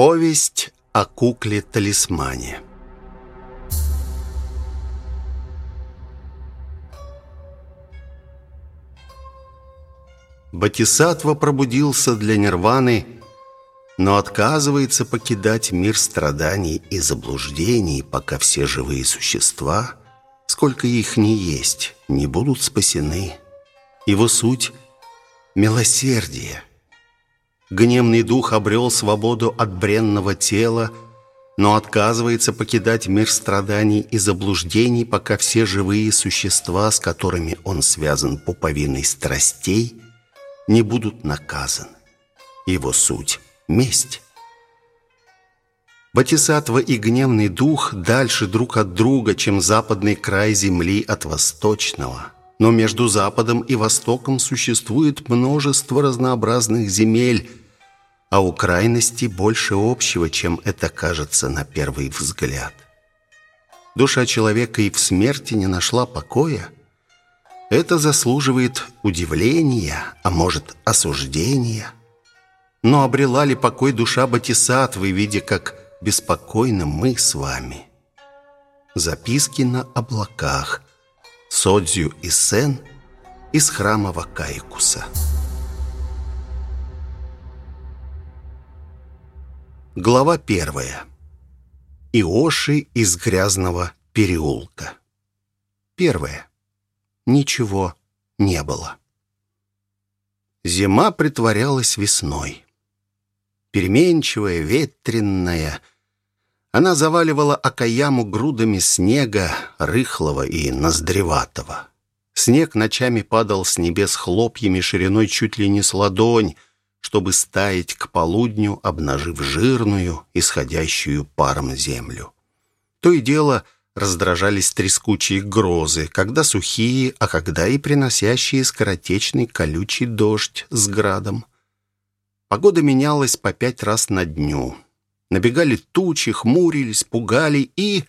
Повесть о кукле-талисмане Батисатва пробудился для нирваны, но отказывается покидать мир страданий и заблуждений, пока все живые существа, сколько их ни есть, не будут спасены. Его суть — милосердие. Гневный дух обрел свободу от бренного тела, но отказывается покидать мир страданий и заблуждений, пока все живые существа, с которыми он связан пуповиной страстей, не будут наказаны. Его суть — месть. Батисатва и гневный дух дальше друг от друга, чем западный край земли от восточного. Но между Западом и Востоком существует множество разнообразных земель, а у крайности больше общего, чем это кажется на первый взгляд. Душа человека и в смерти не нашла покоя. Это заслуживает удивления, а может осуждения. Но обрела ли покой душа Батисатвы, видя, как беспокойны мы с вами? Записки на облаках. Содзю и Сен из храма Вакаикуса. Глава первая. Иоши из грязного переулка. Первое. Ничего не было. Зима притворялась весной. Переменчивая, ветренная, она заваливала Акаяму грудами снега, рыхлого и ноздреватого. Снег ночами падал с небес хлопьями шириной чуть ли не с ладонь, чтобы стаять к полудню, обнажив жирную, исходящую паром землю. То и дело раздражались трескучие грозы, когда сухие, а когда и приносящие скоротечный колючий дождь с градом. Погода менялась по пять раз на дню. Набегали тучи, хмурились, пугали и,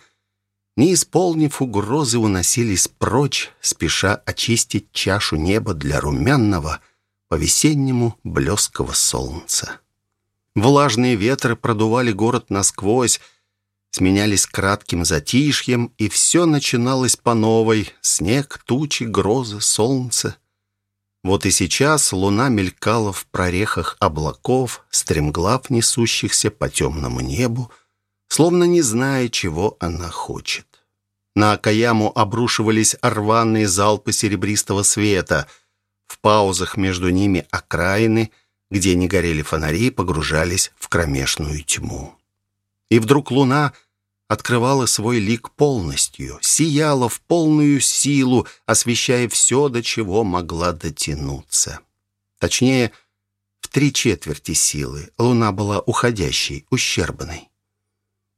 не исполнив угрозы, уносились прочь, спеша очистить чашу неба для румяного, по-весеннему блеского солнца. Влажные ветры продували город насквозь, сменялись кратким затишьем, и все начиналось по новой. Снег, тучи, грозы, солнце. Вот и сейчас луна мелькала в прорехах облаков, стремглав несущихся по темному небу, словно не зная, чего она хочет. На Акаяму обрушивались рваные залпы серебристого света — в паузах между ними окраины, где не горели фонари, погружались в кромешную тьму. И вдруг луна открывала свой лик полностью, сияла в полную силу, освещая все, до чего могла дотянуться. Точнее, в три четверти силы луна была уходящей, ущербной.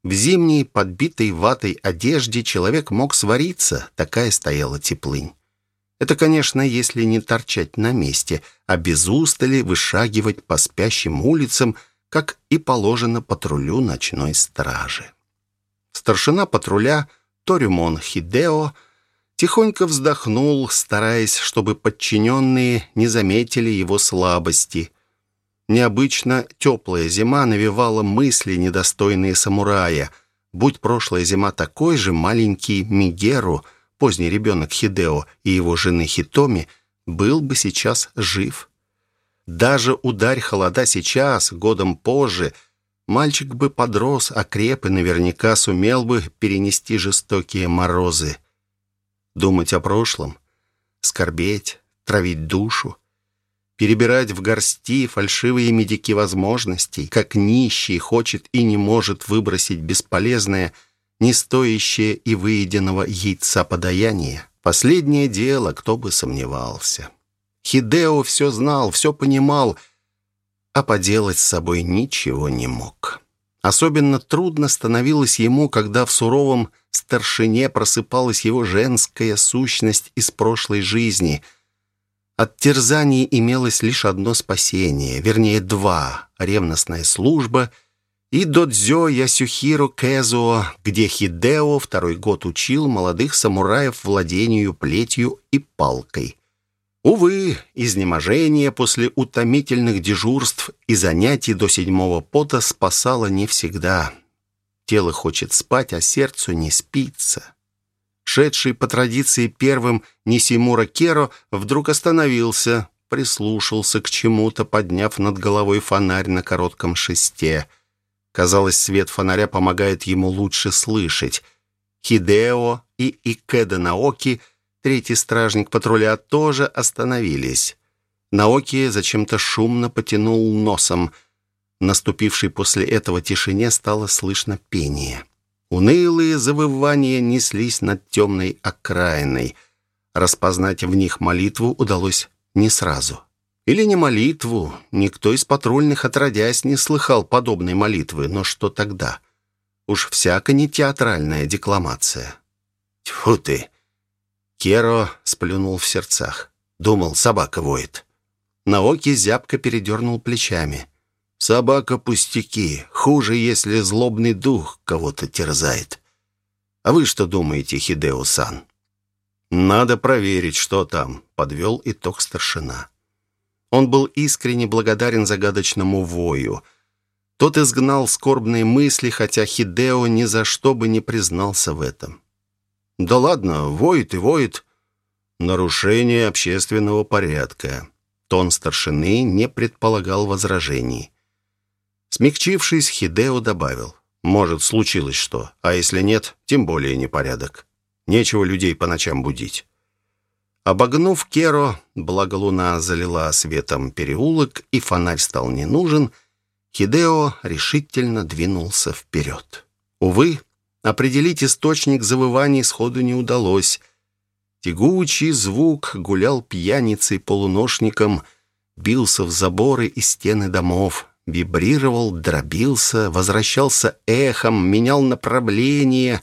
В зимней, подбитой ватой одежде человек мог свариться, такая стояла теплынь. Это, конечно, если не торчать на месте, а без устали вышагивать по спящим улицам, как и положено патрулю ночной стражи. Старшина патруля Торимон Хидео тихонько вздохнул, стараясь, чтобы подчиненные не заметили его слабости. Необычно теплая зима навевала мысли, недостойные самурая. Будь прошлая зима такой же, маленький Мигеру — поздний ребенок Хидео и его жены Хитоми, был бы сейчас жив. Даже ударь холода сейчас, годом позже, мальчик бы подрос, окреп и наверняка сумел бы перенести жестокие морозы. Думать о прошлом, скорбеть, травить душу, перебирать в горсти фальшивые медики возможностей, как нищий хочет и не может выбросить бесполезное – не стоящее и выеденного яйца подаяние. Последнее дело, кто бы сомневался. Хидео все знал, все понимал, а поделать с собой ничего не мог. Особенно трудно становилось ему, когда в суровом старшине просыпалась его женская сущность из прошлой жизни. От терзаний имелось лишь одно спасение, вернее два — ревностная служба — и додзё Ясюхиро Кэзуо, где Хидео второй год учил молодых самураев владению плетью и палкой. Увы, изнеможение после утомительных дежурств и занятий до седьмого пота спасало не всегда. Тело хочет спать, а сердцу не спится. Шедший по традиции первым Нисимура Керо вдруг остановился, прислушался к чему-то, подняв над головой фонарь на коротком шесте. Казалось, свет фонаря помогает ему лучше слышать. Хидео и Икеда Наоки — Третий стражник патруля тоже остановились. Наоки зачем-то шумно потянул носом. Наступившей после этого тишине стало слышно пение. Унылые завывания неслись над темной окраиной. Распознать в них молитву удалось не сразу. Или не молитву. Никто из патрульных, отродясь, не слыхал подобной молитвы. Но что тогда? Уж всяко не театральная декламация. Тьфу ты! Керо сплюнул в сердцах. Думал, собака воет. Наоки зябко передернул плечами. «Собака пустяки. Хуже, если злобный дух кого-то терзает. А вы что думаете, Хидео-сан?» «Надо проверить, что там», — подвел итог старшина. Он был искренне благодарен загадочному вою. Тот изгнал скорбные мысли, хотя Хидео ни за что бы не признался в этом. Да ладно, воет и воет. Нарушение общественного порядка. Тон старшины не предполагал возражений. Смягчившись, Хидео добавил. Может, случилось что, а если нет, тем более непорядок. Нечего людей по ночам будить. Обогнув Керо, благо луна залила светом переулок, и фонарь стал не нужен, Хидео решительно двинулся вперед. Увы, Определить источник завываний сходу не удалось. Тягучий звук гулял пьяницей-полуношником, бился в заборы и стены домов, вибрировал, дробился, возвращался эхом, менял направление.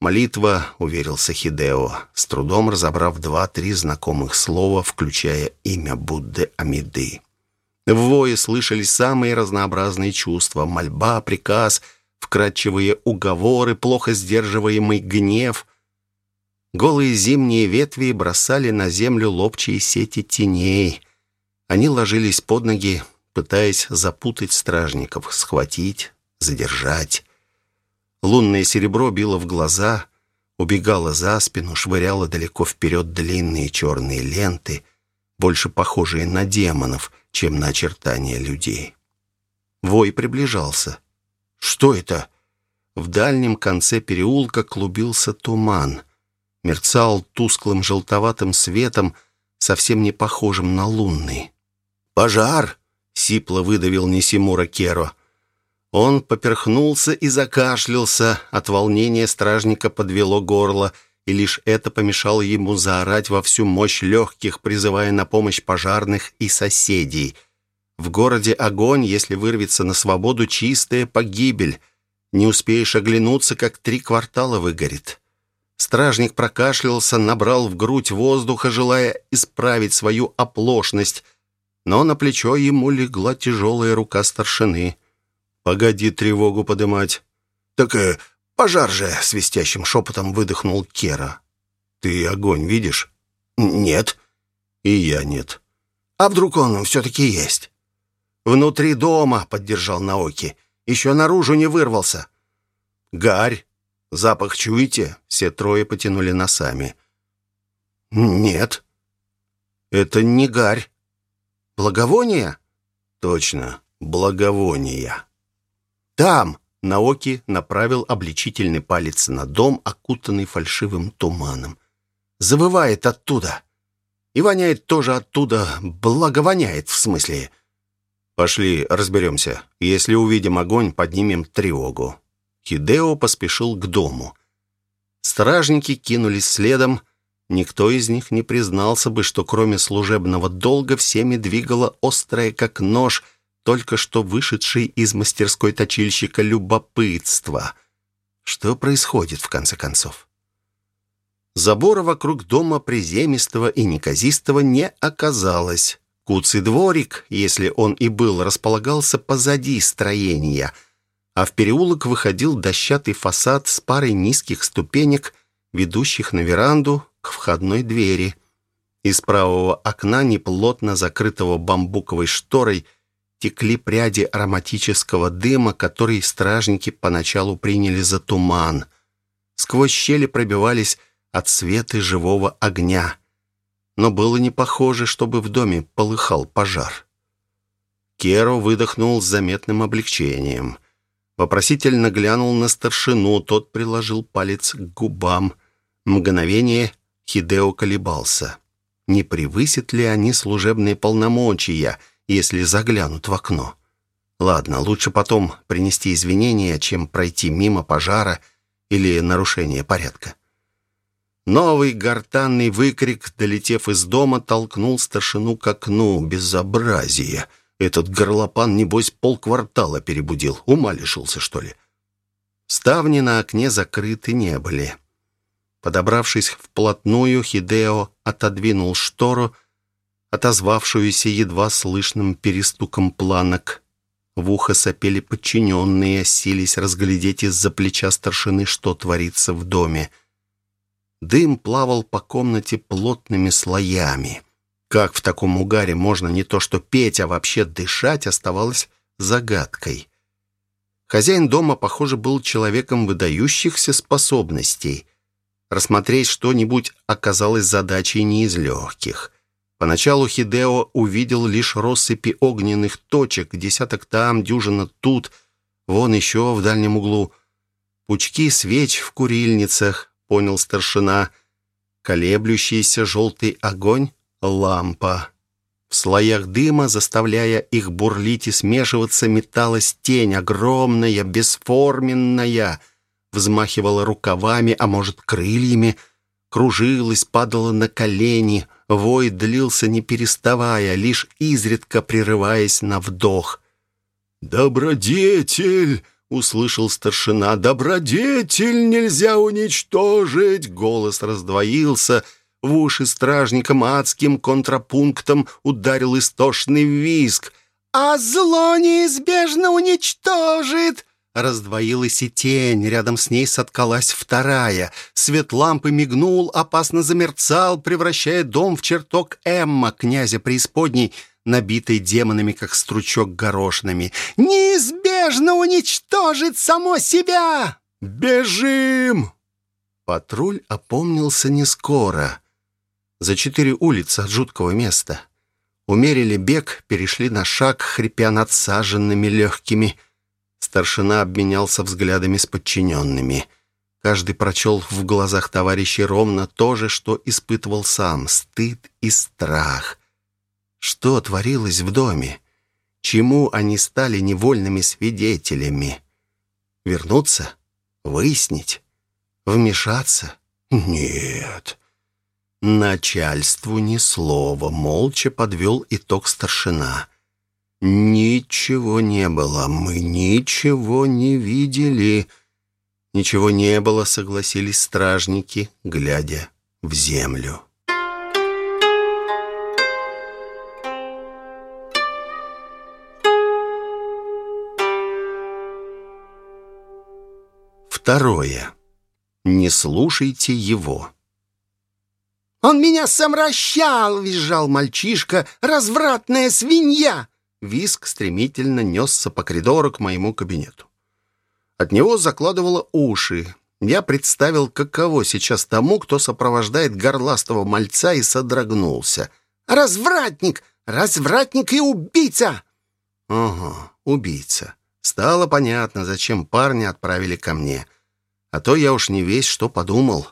Молитва, уверился Хидео, с трудом разобрав два-три знакомых слова, включая имя Будды Амиды. В вое слышались самые разнообразные чувства — мольба, приказ — вкрадчивые уговоры, плохо сдерживаемый гнев. Голые зимние ветви бросали на землю лобчие сети теней. Они ложились под ноги, пытаясь запутать стражников, схватить, задержать. Лунное серебро било в глаза, убегало за спину, швыряло далеко вперед длинные черные ленты, больше похожие на демонов, чем на очертания людей. Вой приближался — что это? В дальнем конце переулка клубился туман. Мерцал тусклым желтоватым светом, совсем не похожим на лунный. «Пожар!» — сипло выдавил Нисимура Керо. Он поперхнулся и закашлялся. От волнения стражника подвело горло, и лишь это помешало ему заорать во всю мощь легких, призывая на помощь пожарных и соседей — в городе огонь, если вырвется на свободу, чистая погибель. Не успеешь оглянуться, как три квартала выгорит. Стражник прокашлялся, набрал в грудь воздуха, желая исправить свою оплошность, но на плечо ему легла тяжелая рука старшины. «Погоди тревогу подымать». «Так э, пожар же!» — свистящим шепотом выдохнул Кера. «Ты огонь видишь?» «Нет». «И я нет». «А вдруг он все-таки есть?» «Внутри дома», — поддержал Наоки. «Еще наружу не вырвался». «Гарь! Запах чуете?» Все трое потянули носами. «Нет». «Это не гарь. Благовоние?» «Точно, благовония». «Там!» — Наоки направил обличительный палец на дом, окутанный фальшивым туманом. «Завывает оттуда. И воняет тоже оттуда. Благовоняет, в смысле. «Пошли, разберемся. Если увидим огонь, поднимем тревогу». Хидео поспешил к дому. Стражники кинулись следом. Никто из них не признался бы, что кроме служебного долга всеми двигало острое, как нож, только что вышедший из мастерской точильщика любопытство. Что происходит, в конце концов? Забора вокруг дома приземистого и неказистого не оказалось. Куцый дворик, если он и был, располагался позади строения, а в переулок выходил дощатый фасад с парой низких ступенек, ведущих на веранду к входной двери. Из правого окна, неплотно закрытого бамбуковой шторой, текли пряди ароматического дыма, который стражники поначалу приняли за туман. Сквозь щели пробивались отсветы живого огня. Но было не похоже, чтобы в доме полыхал пожар. Керо выдохнул с заметным облегчением. Вопросительно глянул на старшину, тот приложил палец к губам. Мгновение Хидео колебался. Не превысят ли они служебные полномочия, если заглянут в окно? Ладно, лучше потом принести извинения, чем пройти мимо пожара или нарушения порядка. Новый гортанный выкрик, долетев из дома, толкнул старшину к окну. Безобразие! Этот горлопан, небось, полквартала перебудил. Ума лишился, что ли? Ставни на окне закрыты не были. Подобравшись вплотную, Хидео отодвинул штору, отозвавшуюся едва слышным перестуком планок. В ухо сопели подчиненные, сились разглядеть из-за плеча старшины, что творится в доме. Дым плавал по комнате плотными слоями. Как в таком угаре можно не то что петь, а вообще дышать, оставалось загадкой. Хозяин дома, похоже, был человеком выдающихся способностей. Рассмотреть что-нибудь оказалось задачей не из легких. Поначалу Хидео увидел лишь россыпи огненных точек, десяток там, дюжина тут, вон еще в дальнем углу. Пучки свеч в курильницах, понял старшина. Колеблющийся желтый огонь лампа. В слоях дыма, заставляя их бурлить и смешиваться, металась тень, огромная, бесформенная, взмахивала рукавами, а может, крыльями, кружилась, падала на колени. Вой длился не переставая, лишь изредка прерываясь на вдох. «Добродетель!» — услышал старшина. «Добродетель нельзя уничтожить!» Голос раздвоился — в уши стражникам адским контрапунктом ударил истошный визг. «А зло неизбежно уничтожит!» Раздвоилась и тень, рядом с ней соткалась вторая. Свет лампы мигнул, опасно замерцал, превращая дом в чертог Эмма, князя преисподней, набитый демонами, как стручок горошинами. «Неизбежно уничтожит само себя!» «Бежим!» Патруль опомнился не скоро за четыре улицы от жуткого места. Умерили бег, перешли на шаг, хрипя надсаженными легкими. Старшина обменялся взглядами с подчиненными. Каждый прочел в глазах товарищей ровно то же, что испытывал сам — стыд и страх. Что творилось в доме? Чему они стали невольными свидетелями? Вернуться? Выяснить? Вмешаться? Нет. Начальству ни слова, молча подвел итог старшина. Ничего не было, мы ничего не видели. Ничего не было, согласились стражники, глядя в землю. Второе. Не слушайте его. «Он меня совращал!» — визжал мальчишка. «Развратная свинья!» Виск стремительно несся по коридору к моему кабинету. От него закладывало уши. Я представил, каково сейчас тому, кто сопровождает горластого мальца, и содрогнулся. «Развратник! Развратник и убийца!» «Ага, убийца. Стало понятно, зачем парня отправили ко мне. А то я уж не весь что подумал».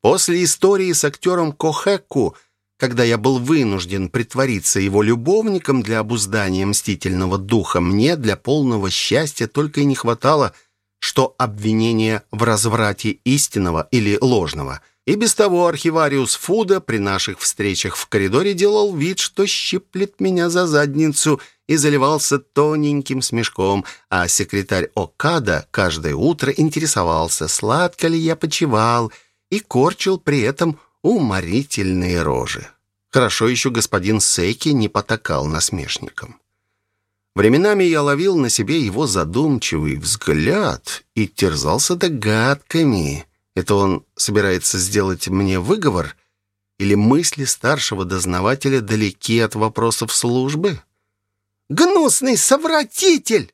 После истории с актером Кохеку, когда я был вынужден притвориться его любовником для обуздания мстительного духа, мне для полного счастья только и не хватало, что обвинения в разврате истинного или ложного. И без того архивариус Фуда при наших встречах в коридоре делал вид, что щиплет меня за задницу и заливался тоненьким смешком, а секретарь Окада каждое утро интересовался, сладко ли я почевал – и корчил при этом уморительные рожи. Хорошо еще господин Сейки не потакал насмешником. Временами я ловил на себе его задумчивый взгляд и терзался догадками. Это он собирается сделать мне выговор Или мысли старшего дознавателя далеки от вопросов службы? «Гнусный совратитель!»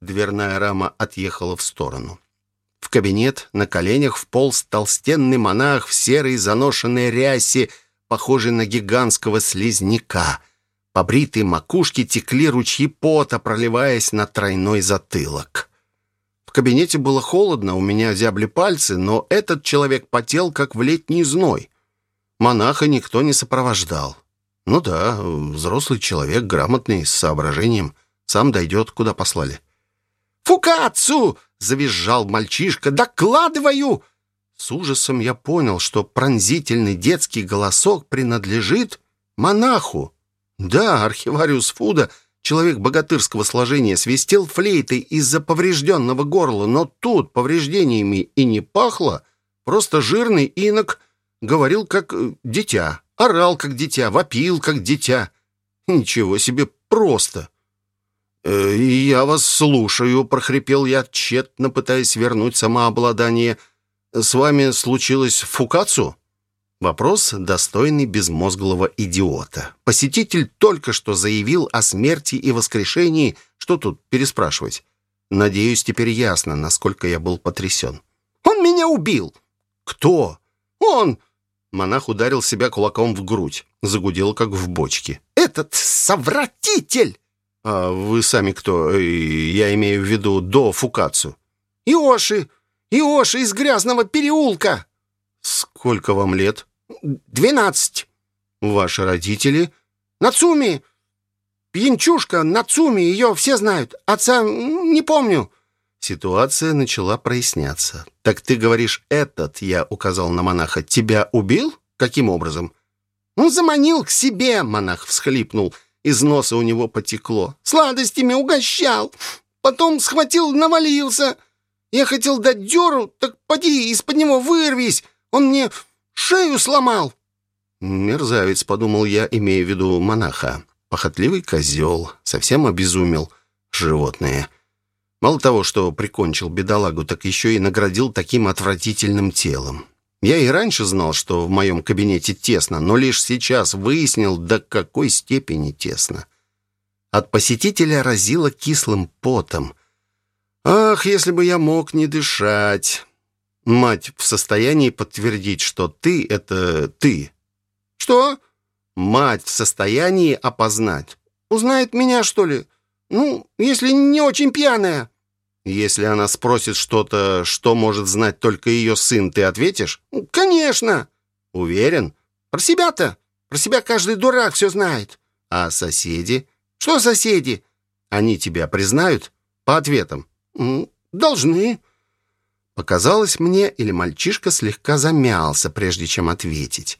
Дверная рама отъехала в сторону. В кабинет на коленях вполз толстенный монах в серой заношенной рясе, похожий на гигантского слизняка. По бритой макушке текли ручьи пота, проливаясь на тройной затылок. В кабинете было холодно, у меня зябли пальцы, но этот человек потел, как в летний зной. Монаха никто не сопровождал. Ну да, взрослый человек, грамотный, с соображением. Сам дойдет, куда послали. «Фукацу!» — завизжал мальчишка. «Докладываю!» С ужасом я понял, что пронзительный детский голосок принадлежит монаху. Да, архивариус Фуда, человек богатырского сложения, свистел флейтой из-за поврежденного горла, но тут повреждениями и не пахло. Просто жирный инок говорил как э, дитя, орал как дитя, вопил как дитя. Ничего себе просто. «Э, «Я вас слушаю», — прохрипел я, тщетно пытаясь вернуть самообладание — с вами случилось фукацу?» Вопрос, достойный безмозглого идиота. Посетитель только что заявил о смерти и воскрешении. Что тут переспрашивать? Надеюсь, теперь ясно, насколько я был потрясен. «Он меня убил!» «Кто?» «Он!» Монах ударил себя кулаком в грудь. Загудел, как в бочке. «Этот совратитель!» «А вы сами кто? Э, я имею в виду до фукацу». «Иоши! Иоша из грязного переулка!» «Сколько вам лет?» «Двенадцать». «Ваши родители?» «Нацуми! Пьянчушка Нацуми, ее все знают. Отца не помню». Ситуация начала проясняться. «Так ты говоришь, этот, я указал на монаха, тебя убил? Каким образом?» «Он заманил к себе», — монах всхлипнул. Из носа у него потекло. «Сладостями угощал. Потом схватил, навалился. Я хотел дать дёру, так поди, из-под него вырвись. Он мне шею сломал». «Мерзавец», — подумал я, имея в виду монаха. «Похотливый козел, совсем обезумел. Животное». Мало того, что прикончил бедолагу, так еще и наградил таким отвратительным телом. Я и раньше знал, что в моем кабинете тесно, но лишь сейчас выяснил, до какой степени тесно. От посетителя разило кислым потом. Ах, если бы я мог не дышать. Мать в состоянии подтвердить, что ты — это ты. Что? Мать в состоянии опознать. Узнает меня, что ли? Ну, если не очень пьяная. Если она спросит что-то, что может знать только ее сын, ты ответишь? Конечно. Уверен? Про себя-то. Про себя каждый дурак все знает. А соседи? Что соседи? Они тебя признают? По ответам. «Должны». Показалось мне, или мальчишка слегка замялся, прежде чем ответить.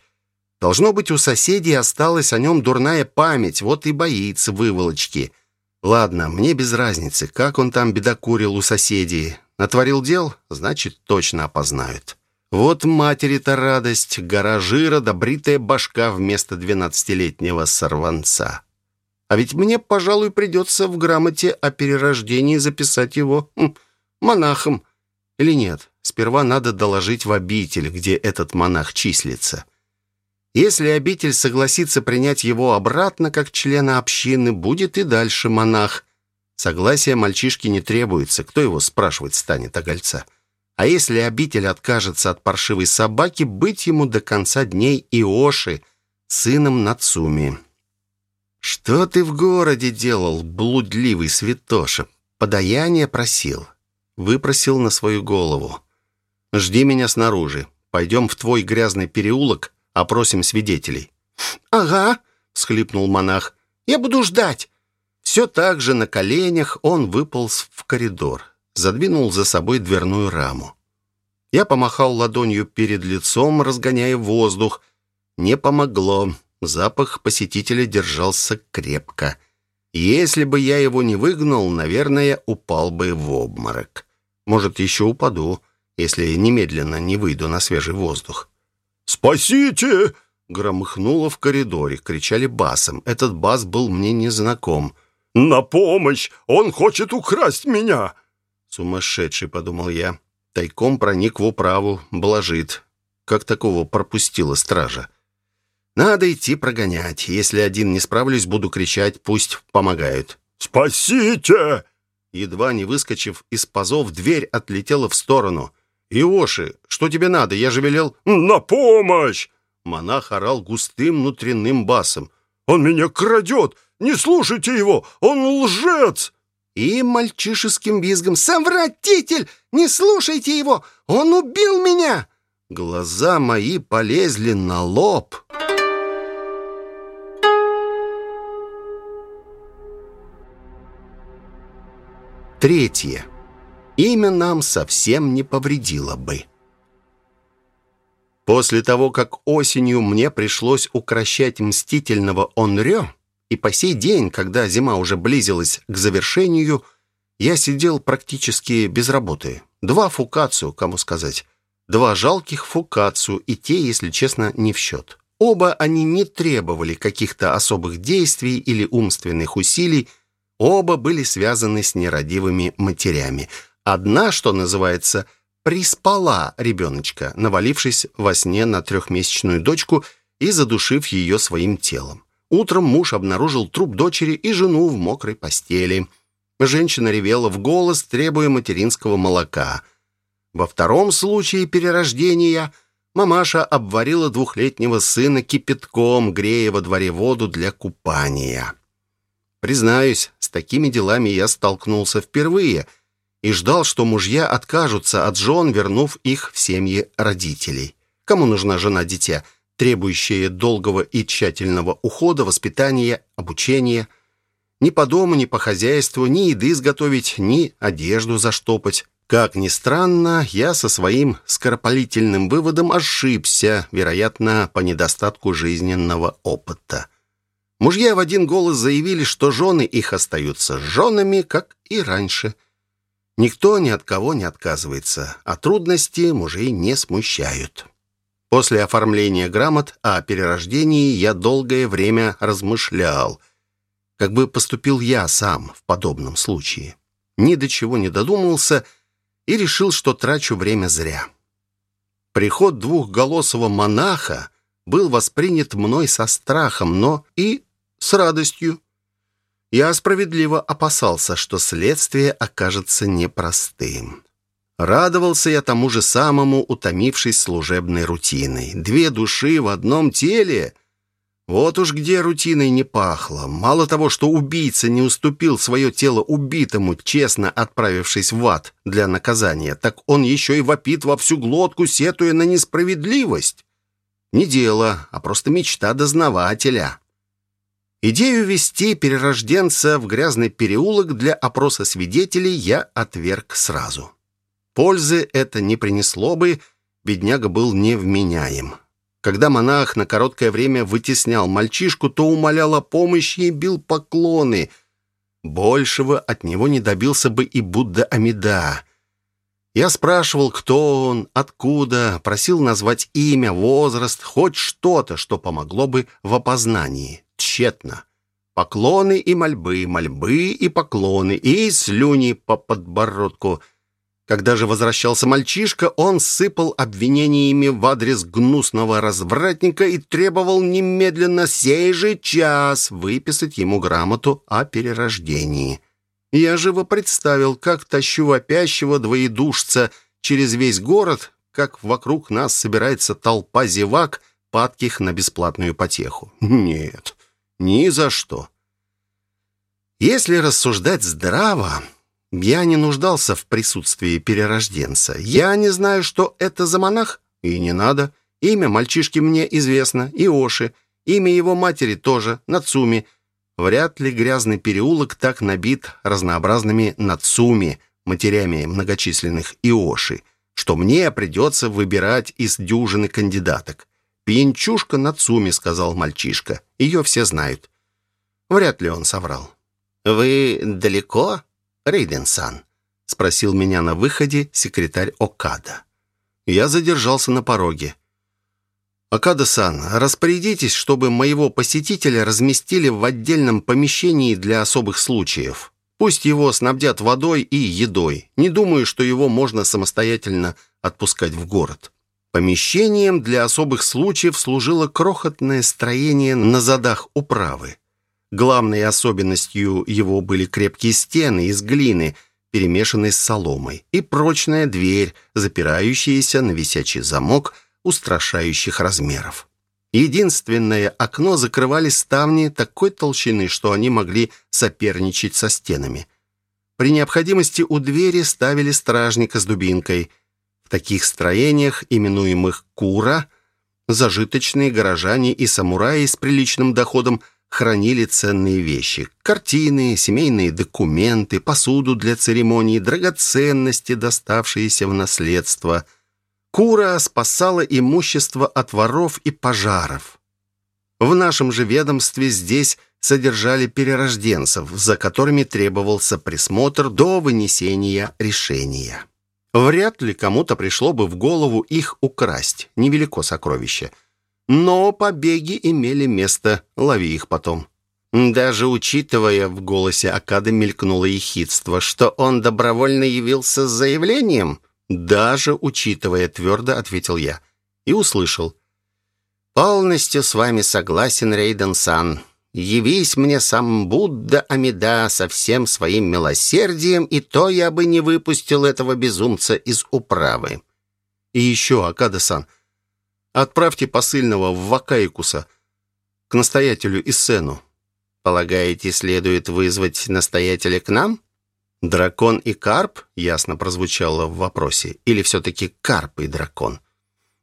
Должно быть, у соседей осталась о нем дурная память, вот и боится выволочки. Ладно, мне без разницы, как он там бедокурил у соседей. Натворил дел, значит, точно опознают. Вот матери-то радость, гора жира да бритая башка вместо двенадцатилетнего сорванца. А ведь мне, пожалуй, придется в грамоте о перерождении записать его хм, монахом. Или нет? Сперва надо доложить в обитель, где этот монах числится. Если обитель согласится принять его обратно как члена общины, будет и дальше монах. Согласия мальчишки не требуется, кто его спрашивать станет о гольца. А если обитель откажется от паршивой собаки, быть ему до конца дней Иоши, сыном Нацуми. «Что ты в городе делал, блудливый святоша? Подаяние просил. Выпросил на свою голову. Жди меня снаружи. Пойдем в твой грязный переулок, опросим свидетелей». «Ага», — всхлипнул монах. «Я буду ждать». Все так же на коленях он выполз в коридор, задвинул за собой дверную раму. Я помахал ладонью перед лицом, разгоняя воздух. Не помогло. Запах посетителя держался крепко. Если бы я его не выгнал, наверное, упал бы в обморок. Может, еще упаду, если немедленно не выйду на свежий воздух. «Спасите!» Громыхнуло в коридоре, кричали басом. Этот бас был мне незнаком. «На помощь! Он хочет украсть меня!» Сумасшедший, подумал я. Тайком проник в управу, блажит. Как такого пропустила стража? Надо идти прогонять. Если один не справлюсь, буду кричать, пусть помогают. «Спасите!» Едва не выскочив из пазов, дверь отлетела в сторону. «Иоши, что тебе надо? Я же велел...» «На помощь!» Монах орал густым внутренним басом. «Он меня крадет! Не слушайте его! Он лжец!» И мальчишеским визгом «Совратитель! Не слушайте его! Он убил меня!» Глаза мои полезли на лоб. Третье. Имя нам совсем не повредило бы. После того, как осенью мне пришлось укращать мстительного Онрё, и по сей день, когда зима уже близилась к завершению, я сидел практически без работы. Два фукацию, кому сказать. Два жалких фукацию, и те, если честно, не в счет. Оба они не требовали каких-то особых действий или умственных усилий, Оба были связаны с нерадивыми матерями. Одна, что называется, приспала ребеночка, навалившись во сне на трехмесячную дочку и задушив ее своим телом. Утром муж обнаружил труп дочери и жену в мокрой постели. Женщина ревела в голос, требуя материнского молока. Во втором случае перерождения мамаша обварила двухлетнего сына кипятком, грея во дворе воду для купания. Признаюсь, с такими делами я столкнулся впервые и ждал, что мужья откажутся от жен, вернув их в семьи родителей. Кому нужна жена-дитя, требующая долгого и тщательного ухода, воспитания, обучения? Ни по дому, ни по хозяйству, ни еды изготовить, ни одежду заштопать. Как ни странно, я со своим скоропалительным выводом ошибся, вероятно, по недостатку жизненного опыта. Мужья в один голос заявили, что жены их остаются женами, как и раньше. Никто ни от кого не отказывается, а трудности мужей не смущают. После оформления грамот о перерождении я долгое время размышлял, как бы поступил я сам в подобном случае. Ни до чего не додумался и решил, что трачу время зря. Приход двухголосого монаха был воспринят мной со страхом, но и с радостью. Я справедливо опасался, что следствие окажется непростым. Радовался я тому же самому, утомившись служебной рутиной. Две души в одном теле. Вот уж где рутиной не пахло. Мало того, что убийца не уступил свое тело убитому, честно отправившись в ад для наказания, так он еще и вопит во всю глотку, сетуя на несправедливость. Не дело, а просто мечта дознавателя. Идею вести перерожденца в грязный переулок для опроса свидетелей я отверг сразу. Пользы это не принесло бы, бедняга был невменяем. Когда монах на короткое время вытеснял мальчишку, то умолял о помощи и бил поклоны. Большего от него не добился бы и Будда Амида. Я спрашивал, кто он, откуда, просил назвать имя, возраст, хоть что-то, что помогло бы в опознании тщетно. Поклоны и мольбы, мольбы и поклоны, и слюни по подбородку. Когда же возвращался мальчишка, он сыпал обвинениями в адрес гнусного развратника и требовал немедленно сей же час выписать ему грамоту о перерождении. Я живо представил, как тащу вопящего двоедушца через весь город, как вокруг нас собирается толпа зевак, падких на бесплатную потеху. Нет, ни за что. Если рассуждать здраво, я не нуждался в присутствии перерожденца. Я не знаю, что это за монах, и не надо. Имя мальчишки мне известно, Иоши. Имя его матери тоже, Нацуми. Вряд ли грязный переулок так набит разнообразными Нацуми, матерями многочисленных Иоши, что мне придется выбирать из дюжины кандидаток. «Пьянчушка Нацуми», — сказал мальчишка. «Ее все знают». Вряд ли он соврал. «Вы далеко, Рейден-сан?» — спросил меня на выходе секретарь Окада. Я задержался на пороге. «Окада-сан, распорядитесь, чтобы моего посетителя разместили в отдельном помещении для особых случаев. Пусть его снабдят водой и едой. Не думаю, что его можно самостоятельно отпускать в город». Помещением для особых случаев служило крохотное строение на задах управы. Главной особенностью его были крепкие стены из глины, перемешанной с соломой, и прочная дверь, запирающаяся на висячий замок устрашающих размеров. Единственное окно закрывали ставни такой толщины, что они могли соперничать со стенами. При необходимости у двери ставили стражника с дубинкой. Таких строениях, именуемых «кура», зажиточные горожане и самураи с приличным доходом хранили ценные вещи. Картины, семейные документы, посуду для церемоний, драгоценности, доставшиеся в наследство – Кура спасала имущество от воров и пожаров. В нашем же ведомстве здесь содержали перерожденцев, за которыми требовался присмотр до вынесения решения. Вряд ли кому-то пришло бы в голову их украсть, невелико сокровище. Но побеги имели место, лови их потом. Даже учитывая, в голосе Акады мелькнуло ехидство, что он добровольно явился с заявлением – «Даже учитывая», — твердо ответил я. И услышал. «Полностью с вами согласен, Рейден-сан. Явись мне сам Будда Амида со всем своим милосердием, и то я бы не выпустил этого безумца из управы». «И еще, Акада-сан, отправьте посыльного в Вакаикуса к настоятелю Иссену». «Полагаете, следует вызвать настоятеля к нам?» «Дракон и карп?» — ясно прозвучало в вопросе. «Или все-таки карп и дракон?»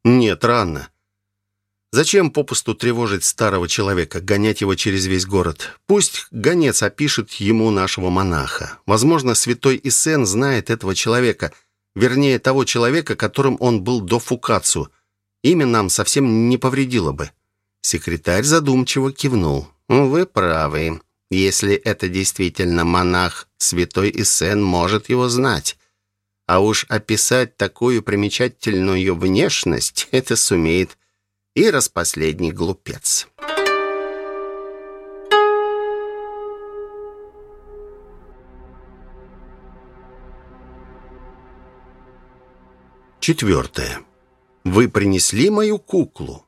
«Нет, рано. Зачем попусту тревожить старого человека, гонять его через весь город? Пусть гонец опишет ему нашего монаха. Возможно, святой Исен знает этого человека, вернее, того человека, которым он был до Фукацу. Имя нам совсем не повредило бы». Секретарь задумчиво кивнул. «Вы правы. Если это действительно монах, святой Исен может его знать. А уж описать такую примечательную внешность это сумеет и распоследний глупец. Четвертое. Вы принесли мою куклу.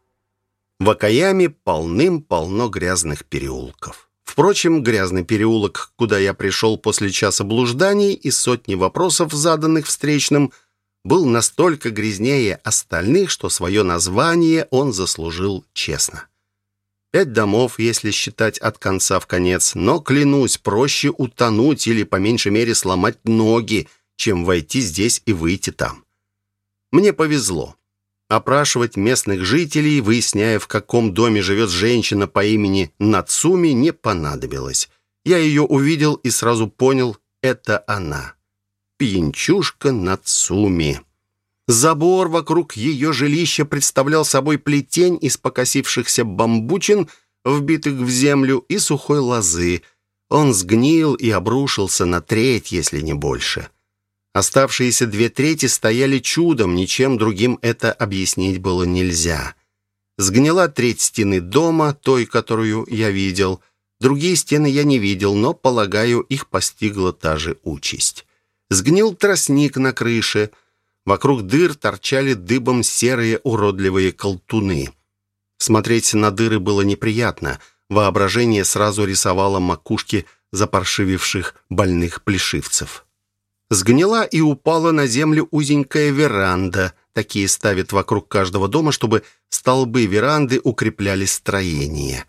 В Акаяме полным-полно грязных переулков. Впрочем, грязный переулок, куда я пришел после часа блужданий и сотни вопросов, заданных встречным, был настолько грязнее остальных, что свое название он заслужил честно. Пять домов, если считать от конца в конец, но, клянусь, проще утонуть или, по меньшей мере, сломать ноги, чем войти здесь и выйти там. Мне повезло. Опрашивать местных жителей, выясняя, в каком доме живет женщина по имени Нацуми, не понадобилось. Я ее увидел и сразу понял, это она. Пьянчушка Нацуми. Забор вокруг ее жилища представлял собой плетень из покосившихся бамбучин, вбитых в землю, и сухой лозы. Он сгнил и обрушился на треть, если не больше. — Оставшиеся две трети стояли чудом, ничем другим это объяснить было нельзя. Сгнила треть стены дома, той, которую я видел. Другие стены я не видел, но, полагаю, их постигла та же участь. Сгнил тростник на крыше. Вокруг дыр торчали дыбом серые уродливые колтуны. Смотреть на дыры было неприятно. Воображение сразу рисовало макушки запаршививших больных плешивцев. Сгнила и упала на землю узенькая веранда. Такие ставят вокруг каждого дома, чтобы столбы веранды укрепляли строение.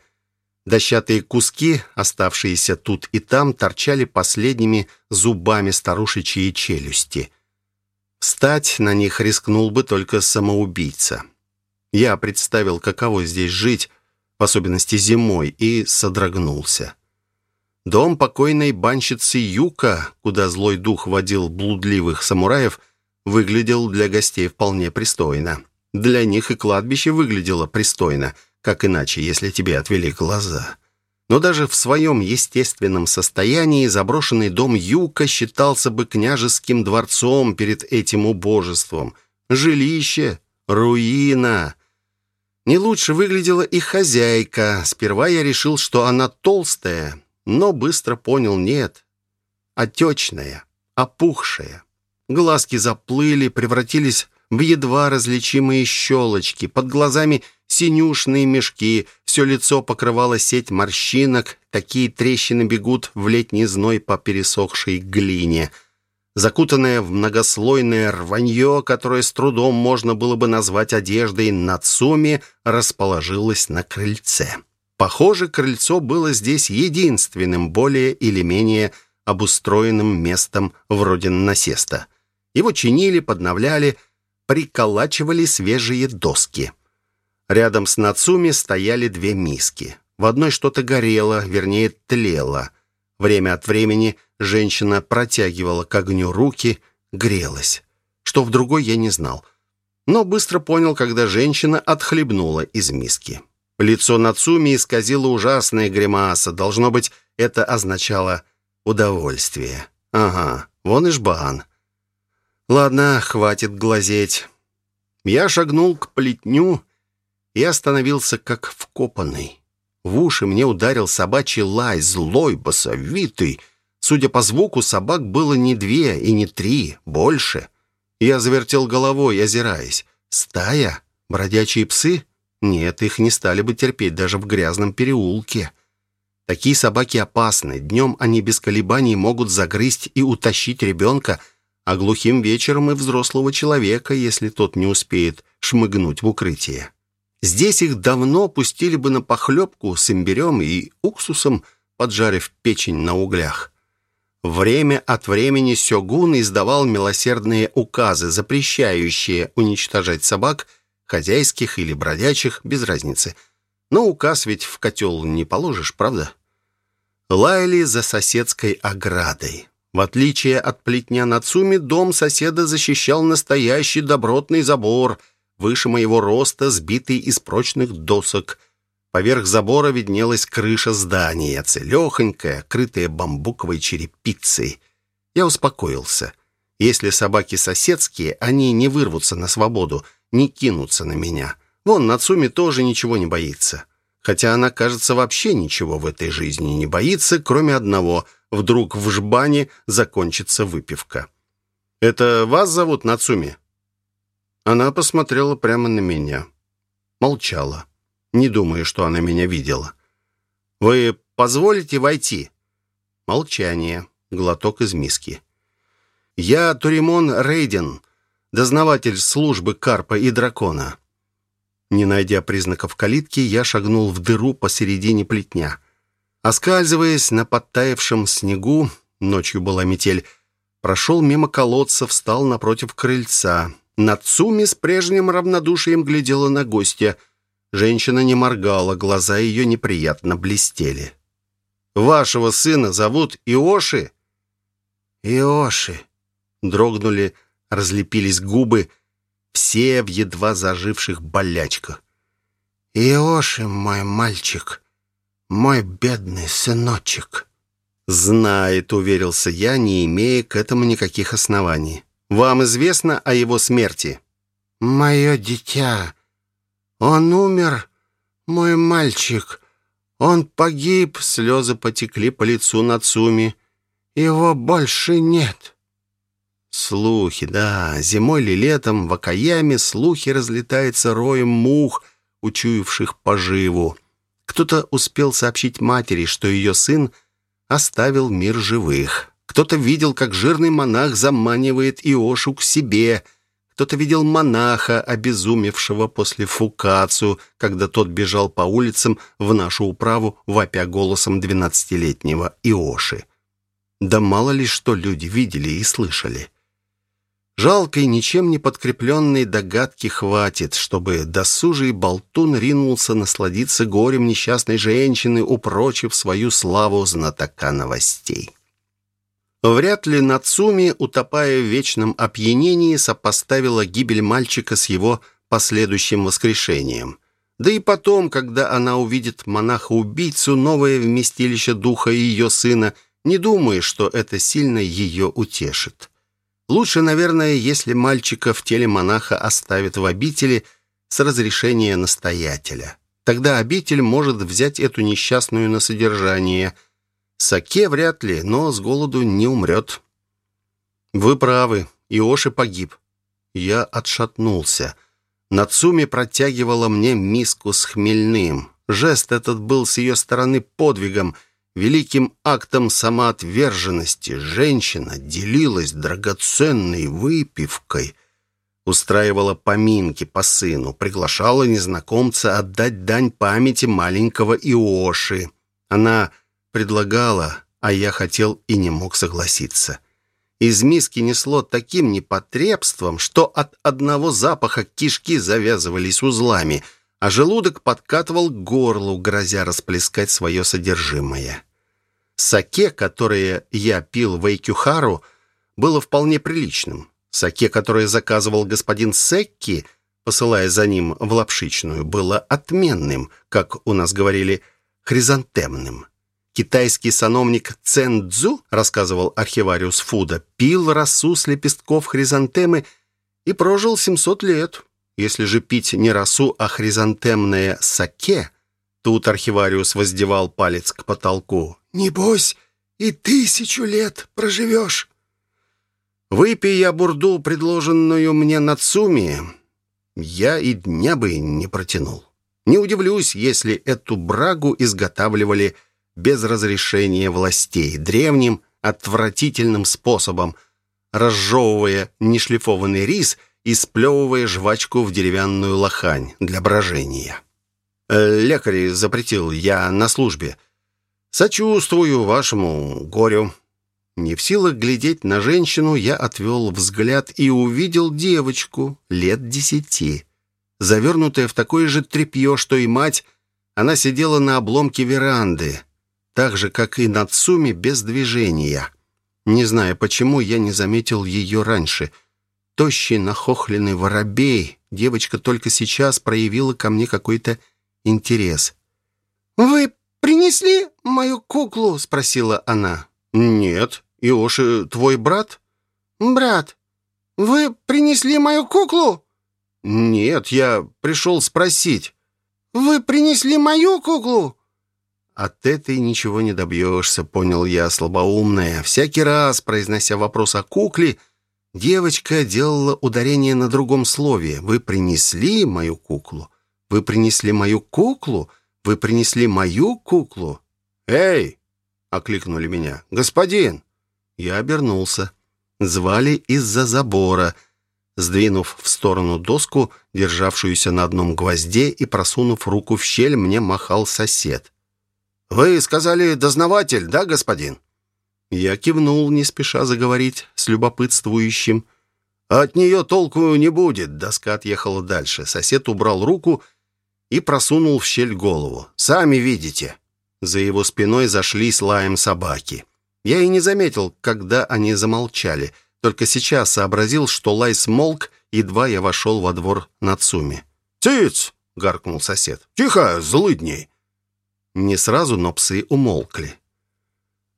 Дощатые куски, оставшиеся тут и там, торчали последними зубами старушечьей челюсти. Встать на них рискнул бы только самоубийца. Я представил, каково здесь жить, в особенности зимой, и содрогнулся. Дом покойной банщицы Юка, куда злой дух водил блудливых самураев, выглядел для гостей вполне пристойно. Для них и кладбище выглядело пристойно, как иначе, если тебе отвели глаза. Но даже в своем естественном состоянии заброшенный дом Юка считался бы княжеским дворцом перед этим убожеством. Жилище, руина. Не лучше выглядела и хозяйка. Сперва я решил, что она толстая, но быстро понял нет. Отечная, опухшая. Глазки заплыли, превратились в едва различимые щелочки, под глазами синюшные мешки, все лицо покрывало сеть морщинок, такие трещины бегут в летний зной по пересохшей глине. Закутанное в многослойное рванье, которое с трудом можно было бы назвать одеждой, Нацуми расположилось на крыльце. Похоже, крыльцо было здесь единственным более или менее обустроенным местом вроде насеста. Его чинили, подновляли, приколачивали свежие доски. Рядом с Нацуми стояли две миски. В одной что-то горело, вернее, тлело. Время от времени женщина протягивала к огню руки, грелась. Что в другой я не знал. Но быстро понял, когда женщина отхлебнула из миски. Лицо Нацуми исказило ужасная гримаса. Должно быть, это означало удовольствие. Ага, вон и жбан. Ладно, хватит глазеть. Я шагнул к плетню и остановился как вкопанный. В уши мне ударил собачий лай, злой, басовитый. Судя по звуку, собак было не две и не три, больше. Я завертел головой, озираясь. Стая? Бродячие псы? Нет, их не стали бы терпеть даже в грязном переулке. Такие собаки опасны. Днем они без колебаний могут загрызть и утащить ребенка, а глухим вечером и взрослого человека, если тот не успеет шмыгнуть в укрытие. Здесь их давно пустили бы на похлебку с имбирем и уксусом, поджарив печень на углях. Время от времени Сёгун издавал милосердные указы, запрещающие уничтожать собак, хозяйских или бродячих, без разницы. Но указ ведь в котел не положишь, правда? Лаяли за соседской оградой. В отличие от плетня Нацуми, дом соседа защищал настоящий добротный забор – выше моего роста, сбитый из прочных досок. Поверх забора виднелась крыша здания, целехонькая, крытая бамбуковой черепицей. Я успокоился. Если собаки соседские, они не вырвутся на свободу, не кинутся на меня. Вон, Нацуми тоже ничего не боится. Хотя она, кажется, вообще ничего в этой жизни не боится, кроме одного. Вдруг в жбане закончится выпивка. «Это вас зовут Нацуми?» Она посмотрела прямо на меня. Молчала, не думая, что она меня видела. «Вы позволите войти?» Молчание, глоток из миски. «Я Туримон Рейден, дознаватель службы Карпа и Дракона». Не найдя признаков калитки, я шагнул в дыру посередине плетня. Оскальзываясь на подтаявшем снегу, ночью была метель, прошел мимо колодца, встал напротив крыльца. Нацуми с прежним равнодушием глядела на гостя. Женщина не моргала, глаза ее неприятно блестели. «Вашего сына зовут Иоши?» «Иоши», — дрогнули, разлепились губы, все в едва заживших болячках. «Иоши, мой мальчик, мой бедный сыночек». «Знает», — уверился я, не имея к этому никаких оснований. Вам известно о его смерти?» «Мое дитя. Он умер, мой мальчик. Он погиб». Слезы потекли по лицу Нацуми. «Его больше нет». Слухи, да, зимой или летом в Акаяме слухи разлетаются роем мух, учуявших поживу. Кто-то успел сообщить матери, что ее сын оставил мир живых. Кто-то видел, как жирный монах заманивает Иошу к себе. Кто-то видел монаха, обезумевшего после фукацию, когда тот бежал по улицам в нашу управу, вопя голосом двенадцатилетнего Иоши. Да мало ли что люди видели и слышали. Жалкой, ничем не подкрепленной догадки хватит, чтобы досужий болтун ринулся насладиться горем несчастной женщины, упрочив свою славу знатока новостей. Вряд ли Нацуми, утопая в вечном опьянении, сопоставила гибель мальчика с его последующим воскрешением. Да и потом, когда она увидит монаха-убийцу, новое вместилище духа ее сына, не думая, что это сильно ее утешит. Лучше, наверное, если мальчика в теле монаха оставят в обители с разрешения настоятеля. Тогда обитель может взять эту несчастную на содержание – Саке вряд ли, но с голоду не умрет. Вы правы, Иоши погиб. Я отшатнулся. Нацуми протягивала мне миску с хмельным. Жест этот был с ее стороны подвигом, великим актом самоотверженности. Женщина делилась драгоценной выпивкой, устраивала поминки по сыну, приглашала незнакомца отдать дань памяти маленького Иоши. Она предлагала, а я хотел и не мог согласиться. Из миски несло таким непотребством, что от одного запаха кишки завязывались узлами, а желудок подкатывал к горлу, грозя расплескать свое содержимое. Саке, которое я пил в Эйкюхару, было вполне приличным. Саке, которое заказывал господин Секки, посылая за ним в лапшичную, было отменным, как у нас говорили, хризантемным. Китайский сановник Цен Цзу, рассказывал архивариус Фуда, пил росу с лепестков хризантемы и прожил 700 лет. Если же пить не росу, а хризантемное саке, тут архивариус воздевал палец к потолку. «Небось, и тысячу лет проживешь». Выпей я бурду, предложенную мне Нацуми, я и дня бы не протянул. Не удивлюсь, если эту брагу изготавливали без разрешения властей, древним, отвратительным способом, разжевывая нешлифованный рис и сплевывая жвачку в деревянную лохань для брожения. Э, лекарь запретил, я на службе. Сочувствую вашему горю. Не в силах глядеть на женщину, я отвел взгляд и увидел девочку лет десяти. Завернутая в такое же тряпье, что и мать, она сидела на обломке веранды, так же, как и Нацуми, без движения. Не знаю, почему я не заметил ее раньше. Тощий, нахохленный воробей. Девочка только сейчас проявила ко мне какой-то интерес. «Вы принесли мою куклу?» — спросила она. «Нет. Иоши твой брат?» «Брат, вы принесли мою куклу?» «Нет, я пришел спросить». «Вы принесли мою куклу?» От этой ничего не добьешься, понял я, слабоумная. Всякий раз, произнося вопрос о кукле, девочка делала ударение на другом слове. «Вы принесли мою куклу? Вы принесли мою куклу? Вы принесли мою куклу?» «Эй!» — окликнули меня. «Господин!» Я обернулся. Звали из-за забора. Сдвинув в сторону доску, державшуюся на одном гвозде, и просунув руку в щель, мне махал сосед. «Вы сказали дознаватель, да, господин?» Я кивнул, не спеша заговорить с любопытствующим. «От нее толку не будет», — доска отъехала дальше. Сосед убрал руку и просунул в щель голову. «Сами видите». За его спиной зашли с лаем собаки. Я и не заметил, когда они замолчали. Только сейчас сообразил, что лай смолк, едва я вошел во двор Нацуми. «Циц!» — гаркнул сосед. «Тихо, злыдней!» Не сразу, но псы умолкли.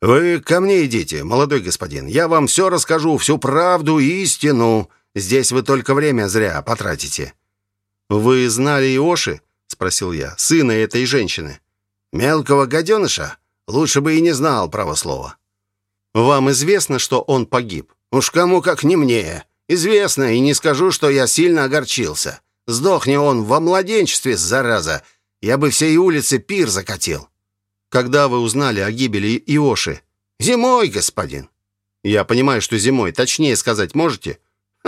«Вы ко мне идите, молодой господин. Я вам все расскажу, всю правду и истину. Здесь вы только время зря потратите». «Вы знали Иоши?» — спросил я. «Сына этой женщины». «Мелкого гаденыша? Лучше бы и не знал, право слова». «Вам известно, что он погиб?» «Уж кому как не мне. Известно, и не скажу, что я сильно огорчился. Сдохни он во младенчестве, зараза, я бы всей улице пир закатил. Когда вы узнали о гибели Иоши? Зимой, господин. Я понимаю, что зимой. Точнее сказать можете?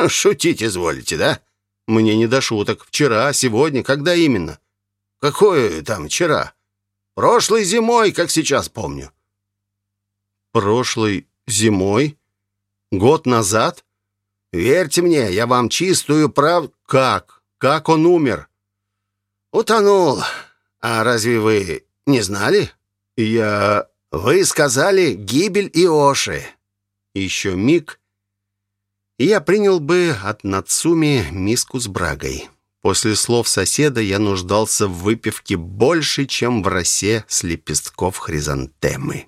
Шутить изволите, да? Мне не до шуток. Вчера, сегодня, когда именно? Какое там вчера? Прошлой зимой, как сейчас помню. Прошлой зимой? Год назад? Верьте мне, я вам чистую правду... Как? Как он умер? Утонул. «А разве вы не знали?» «Я...» «Вы сказали гибель Иоши». Еще миг, и я принял бы от Нацуми миску с брагой. После слов соседа я нуждался в выпивке больше, чем в росе с лепестков хризантемы.